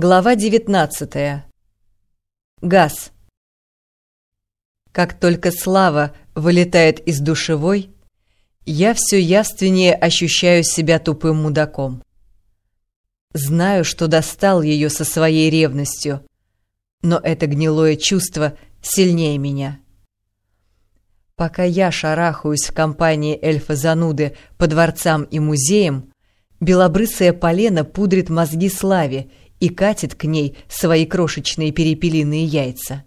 Глава 19. Газ. Как только слава вылетает из душевой, я все явственнее ощущаю себя тупым мудаком. Знаю, что достал ее со своей ревностью, но это гнилое чувство сильнее меня. Пока я шарахаюсь в компании эльфа-зануды по дворцам и музеям, белобрысая полена пудрит мозги Славе и катит к ней свои крошечные перепелиные яйца.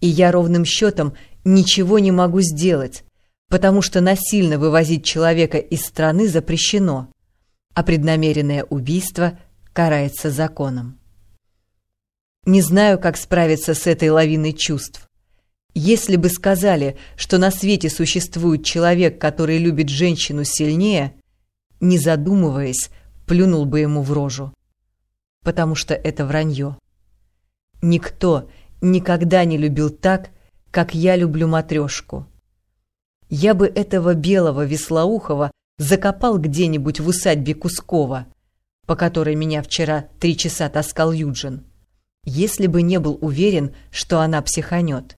И я ровным счетом ничего не могу сделать, потому что насильно вывозить человека из страны запрещено, а преднамеренное убийство карается законом. Не знаю, как справиться с этой лавиной чувств. Если бы сказали, что на свете существует человек, который любит женщину сильнее, не задумываясь, плюнул бы ему в рожу потому что это вранье. Никто никогда не любил так, как я люблю матрешку. Я бы этого белого веслоухого закопал где-нибудь в усадьбе Кускова, по которой меня вчера три часа таскал Юджин, если бы не был уверен, что она психанет.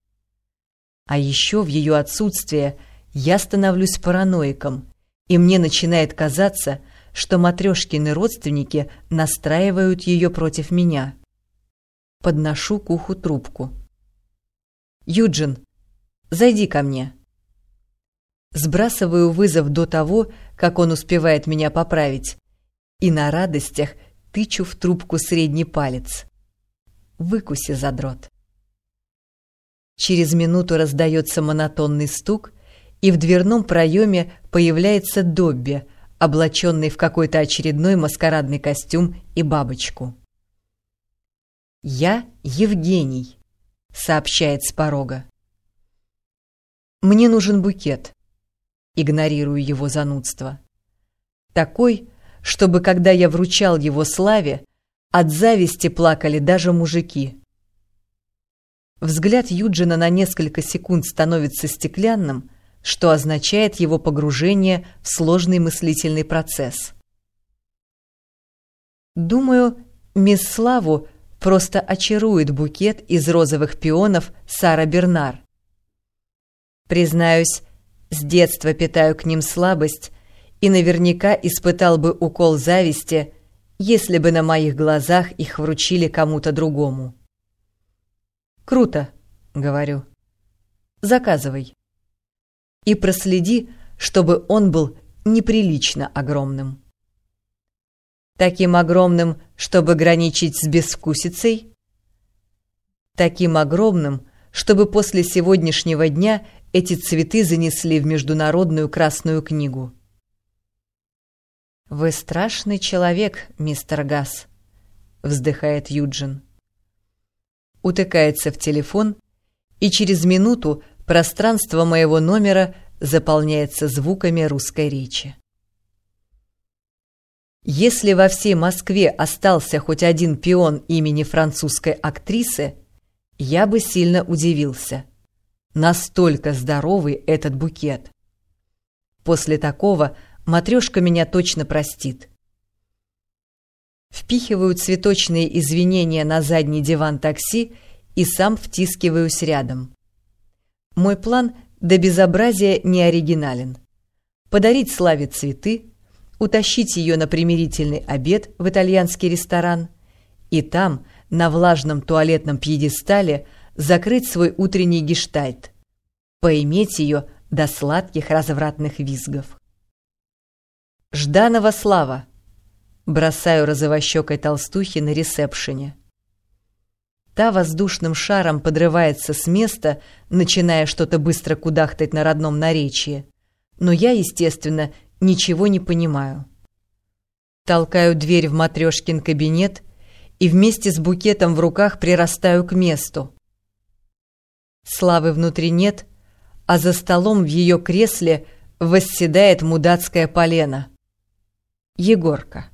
А еще в ее отсутствие я становлюсь параноиком, и мне начинает казаться, что матрешкины родственники настраивают ее против меня. Подношу к уху трубку. «Юджин, зайди ко мне». Сбрасываю вызов до того, как он успевает меня поправить, и на радостях тычу в трубку средний палец. Выкуси, задрот. Через минуту раздается монотонный стук, и в дверном проеме появляется Добби, облаченный в какой-то очередной маскарадный костюм и бабочку. «Я Евгений», — сообщает с порога. «Мне нужен букет», — игнорирую его занудство. «Такой, чтобы, когда я вручал его славе, от зависти плакали даже мужики». Взгляд Юджина на несколько секунд становится стеклянным — что означает его погружение в сложный мыслительный процесс. Думаю, мисс Славу просто очарует букет из розовых пионов Сара Бернар. Признаюсь, с детства питаю к ним слабость и наверняка испытал бы укол зависти, если бы на моих глазах их вручили кому-то другому. «Круто», — говорю. «Заказывай» и проследи, чтобы он был неприлично огромным. Таким огромным, чтобы граничить с безвкусицей? Таким огромным, чтобы после сегодняшнего дня эти цветы занесли в Международную Красную книгу. «Вы страшный человек, мистер Гасс», — вздыхает Юджин. Утыкается в телефон, и через минуту пространство моего номера заполняется звуками русской речи. Если во всей Москве остался хоть один пион имени французской актрисы, я бы сильно удивился. Настолько здоровый этот букет. После такого матрешка меня точно простит. Впихиваю цветочные извинения на задний диван такси и сам втискиваюсь рядом. Мой план до безобразия не оригинален. Подарить Славе цветы, утащить ее на примирительный обед в итальянский ресторан и там, на влажном туалетном пьедестале, закрыть свой утренний гештальт, поиметь ее до сладких развратных визгов. «Жданова Слава!» Бросаю розовощекой толстухи на ресепшене. Та воздушным шаром подрывается с места, начиная что-то быстро кудахтать на родном наречии. Но я, естественно, ничего не понимаю. Толкаю дверь в Матрешкин кабинет и вместе с букетом в руках прирастаю к месту. Славы внутри нет, а за столом в ее кресле восседает мудацкая полена. Егорка.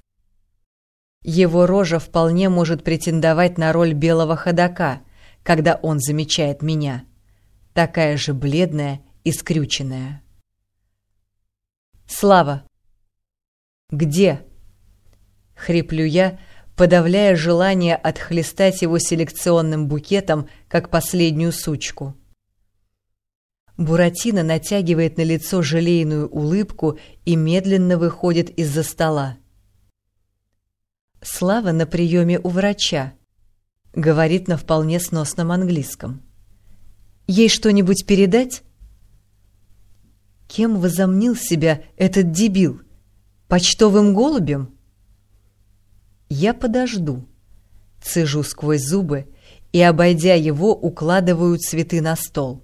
Его рожа вполне может претендовать на роль белого ходока, когда он замечает меня. Такая же бледная и скрюченная. «Слава!» «Где?» — хриплю я, подавляя желание отхлестать его селекционным букетом, как последнюю сучку. Буратино натягивает на лицо желейную улыбку и медленно выходит из-за стола. «Слава на приеме у врача», — говорит на вполне сносном английском. «Ей что-нибудь передать?» Кем возомнил себя этот дебил? Почтовым голубем? Я подожду. Цежу сквозь зубы и, обойдя его, укладываю цветы на стол.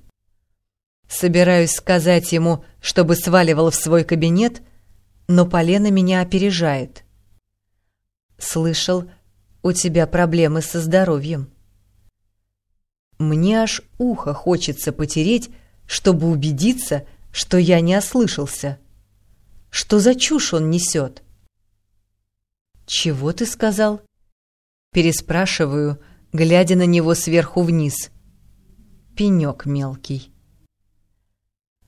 Собираюсь сказать ему, чтобы сваливал в свой кабинет, но Полена меня опережает. «Слышал, у тебя проблемы со здоровьем». Мне аж ухо хочется потереть, чтобы убедиться, что я не ослышался. Что за чушь он несет? «Чего ты сказал?» Переспрашиваю, глядя на него сверху вниз. Пенек мелкий.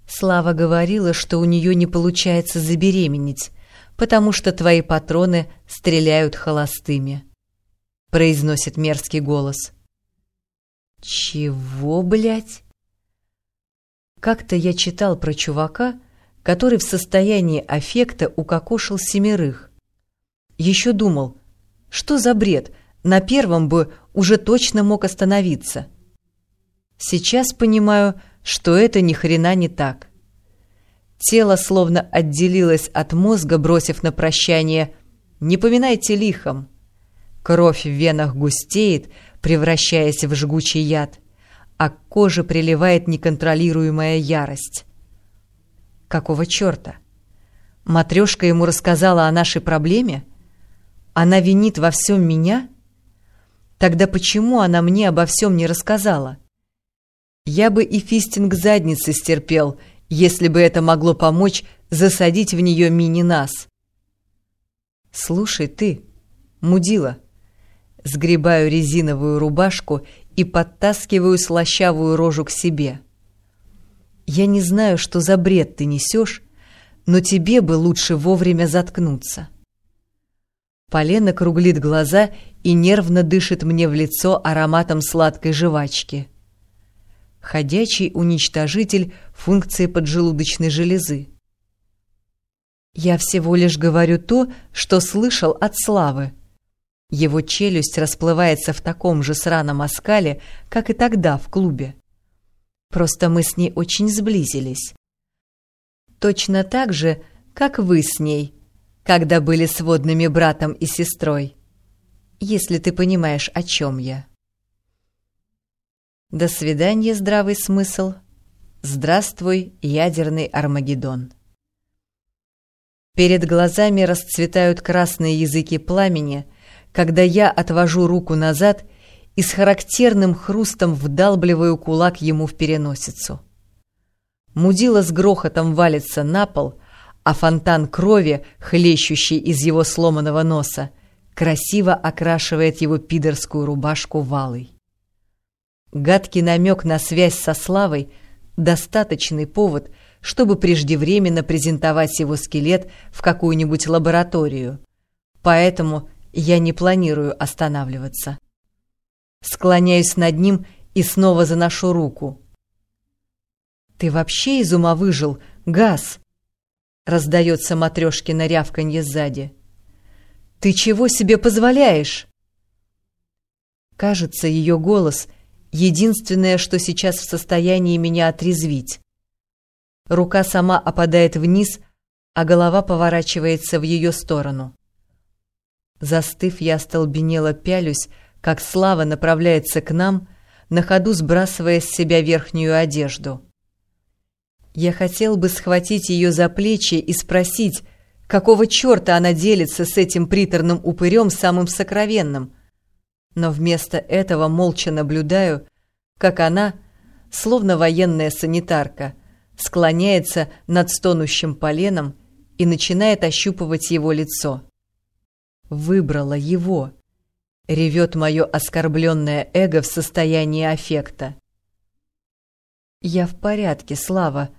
Слава говорила, что у нее не получается забеременеть, потому что твои патроны стреляют холостыми. Произносит мерзкий голос. Чего, блядь? Как-то я читал про чувака, который в состоянии аффекта укокошил семерых. Еще думал, что за бред, на первом бы уже точно мог остановиться. Сейчас понимаю, что это ни хрена не так. Тело словно отделилось от мозга, бросив на прощание «Не поминайте лихом». Кровь в венах густеет, превращаясь в жгучий яд а к коже приливает неконтролируемая ярость. Какого черта? Матрешка ему рассказала о нашей проблеме? Она винит во всем меня? Тогда почему она мне обо всем не рассказала? Я бы и фистинг задницы стерпел, если бы это могло помочь засадить в нее мини-нас. Слушай ты, мудила, сгребаю резиновую рубашку и подтаскиваю слащавую рожу к себе. Я не знаю, что за бред ты несешь, но тебе бы лучше вовремя заткнуться. Полена круглит глаза и нервно дышит мне в лицо ароматом сладкой жвачки. Ходячий уничтожитель функции поджелудочной железы. Я всего лишь говорю то, что слышал от Славы. Его челюсть расплывается в таком же сраном оскале, как и тогда в клубе. Просто мы с ней очень сблизились. Точно так же, как вы с ней, когда были сводными братом и сестрой. Если ты понимаешь, о чем я. До свидания, здравый смысл. Здравствуй, ядерный Армагеддон. Перед глазами расцветают красные языки пламени — когда я отвожу руку назад и с характерным хрустом вдалбливаю кулак ему в переносицу. Мудила с грохотом валится на пол, а фонтан крови, хлещущий из его сломанного носа, красиво окрашивает его пидорскую рубашку валой. Гадкий намек на связь со Славой — достаточный повод, чтобы преждевременно презентовать его скелет в какую-нибудь лабораторию. Поэтому я не планирую останавливаться. Склоняюсь над ним и снова заношу руку. «Ты вообще из ума выжил, газ!» Раздается Матрешкина рявканье сзади. «Ты чего себе позволяешь?» Кажется, ее голос — единственное, что сейчас в состоянии меня отрезвить. Рука сама опадает вниз, а голова поворачивается в ее сторону. Застыв, я остолбенело пялюсь, как Слава направляется к нам, на ходу сбрасывая с себя верхнюю одежду. Я хотел бы схватить ее за плечи и спросить, какого черта она делится с этим приторным упырем самым сокровенным, но вместо этого молча наблюдаю, как она, словно военная санитарка, склоняется над стонущим поленом и начинает ощупывать его лицо выбрала его. Ревет мое оскорбленное эго в состоянии аффекта. «Я в порядке, Слава»,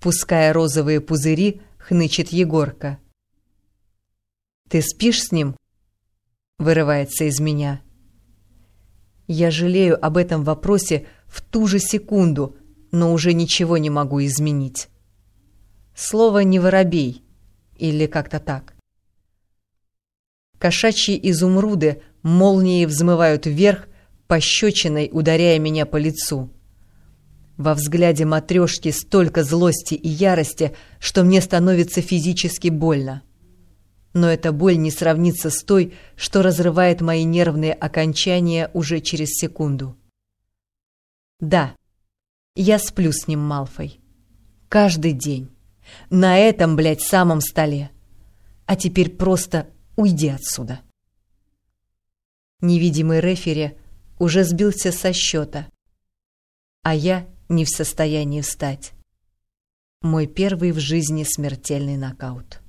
пуская розовые пузыри, хнычет Егорка. «Ты спишь с ним?» вырывается из меня. Я жалею об этом вопросе в ту же секунду, но уже ничего не могу изменить. Слово «не воробей» или как-то так. Кошачьи изумруды молнией взмывают вверх, пощечиной ударяя меня по лицу. Во взгляде матрешки столько злости и ярости, что мне становится физически больно. Но эта боль не сравнится с той, что разрывает мои нервные окончания уже через секунду. Да, я сплю с ним, Малфой. Каждый день. На этом, блядь, самом столе. А теперь просто уйди отсюда. Невидимый рефери уже сбился со счета, а я не в состоянии встать. Мой первый в жизни смертельный нокаут.